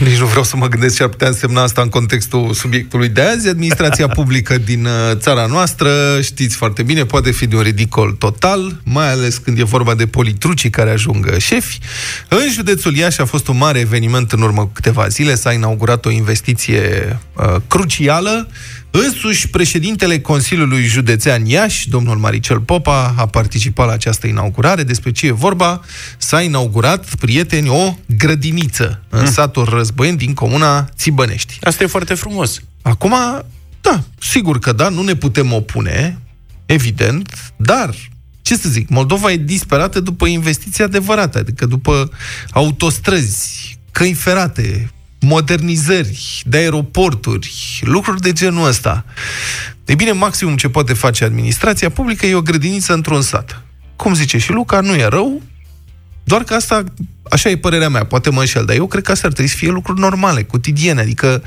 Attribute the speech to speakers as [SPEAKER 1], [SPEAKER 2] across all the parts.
[SPEAKER 1] Nici nu vreau să mă gândesc ce ar putea însemna asta în contextul subiectului de azi. Administrația publică din uh, țara noastră, știți foarte bine, poate fi de un ridicol total, mai ales când e vorba de politrucii care ajung șefi. În județul Iași a fost un mare eveniment în urmă cu câteva zile, s-a inaugurat o investiție uh, crucială Însuși, președintele Consiliului Județean Iași, domnul Maricel Popa, a participat la această inaugurare. Despre ce e vorba? S-a inaugurat, prieteni, o grădiniță în mm. satul Războieni din comuna Țibănești.
[SPEAKER 2] Asta e foarte frumos.
[SPEAKER 1] Acum, da, sigur că da, nu ne putem opune, evident, dar ce să zic, Moldova e disperată după investiții adevărate, adică după autostrăzi, căi ferate, modernizări de aeroporturi, lucruri de genul ăsta. E bine, maximum ce poate face administrația publică e o grădiniță într-un sat. Cum zice și Luca, nu e rău, doar că asta Așa e părerea mea, poate mă înșel, dar eu cred că asta ar trebui să fie lucruri normale, cotidiene, adică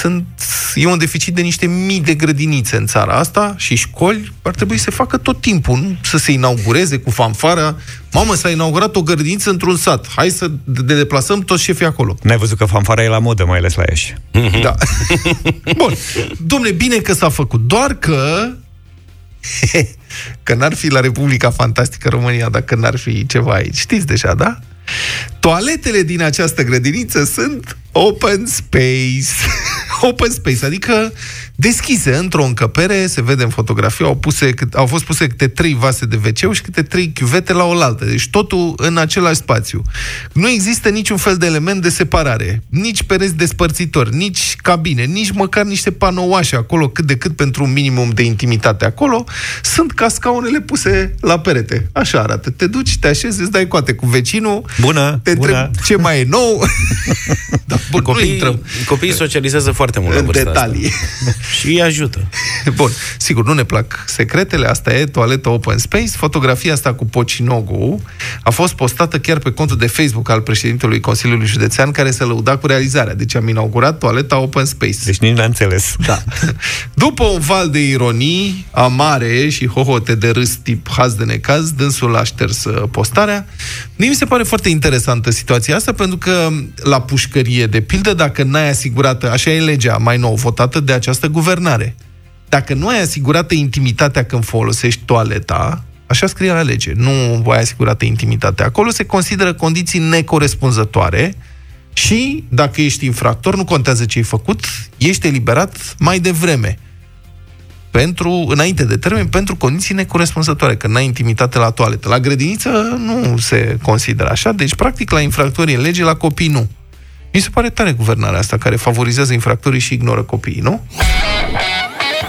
[SPEAKER 1] sunt, e un deficit de niște mii de grădinițe în țara asta și școli ar trebui să se facă tot timpul, nu să se inaugureze cu fanfara. Mamă, s-a inaugurat o grădiniță într-un sat, hai să de deplasăm toți șefii acolo.
[SPEAKER 2] N-ai văzut că fanfara e la modă, mai ales la Iași.
[SPEAKER 1] Da. Bun. Domne, bine că s-a făcut, doar că că n-ar fi la Republica Fantastică România dacă n-ar fi ceva aici. Știți deja, da? Toaletele din această grădiniță sunt open space. open space, adică deschise într-o încăpere, se vede în fotografie, au, puse, au fost puse câte trei vase de wc și câte trei chiuvete la oaltă. Deci totul în același spațiu. Nu există niciun fel de element de separare, nici pereți despărțitori, nici cabine, nici măcar niște panouașe acolo, cât de cât pentru un minimum de intimitate acolo, sunt ca scaunele puse la perete. Așa arată. Te duci, te așezi, îți dai coate cu vecinul,
[SPEAKER 2] bună,
[SPEAKER 1] te
[SPEAKER 2] bună.
[SPEAKER 1] ce mai e nou.
[SPEAKER 2] da, bun, copiii, nu intrăm. copiii socializează foarte mult
[SPEAKER 1] în la detalii.
[SPEAKER 2] Asta. și îi ajută.
[SPEAKER 1] Bun, sigur, nu ne plac secretele, asta e toaleta open space. Fotografia asta cu Pocinogu a fost postată chiar pe contul de Facebook al președintelui Consiliului Județean, care se lăuda cu realizarea. Deci am inaugurat toaleta open space.
[SPEAKER 2] Deci nici n-a înțeles.
[SPEAKER 1] Da. După un val de ironii, amare și hohote de râs tip haz de necaz, dânsul a șters uh, postarea. Mie mi se pare foarte interesantă situația asta, pentru că la pușcărie, de pildă, dacă n-ai asigurată, așa e legea mai nou votată de această guvernare, dacă nu ai asigurată intimitatea când folosești toaleta, așa scrie la lege, nu ai asigurată intimitatea acolo, se consideră condiții necorespunzătoare și, dacă ești infractor, nu contează ce ai făcut, ești eliberat mai devreme pentru, înainte de termen, pentru condiții necorespunzătoare, că n-ai intimitate la toaletă. La grădiniță nu se consideră așa, deci, practic, la infractorii în lege, la copii nu. Mi se pare tare guvernarea asta, care favorizează infractorii și ignoră copiii, nu?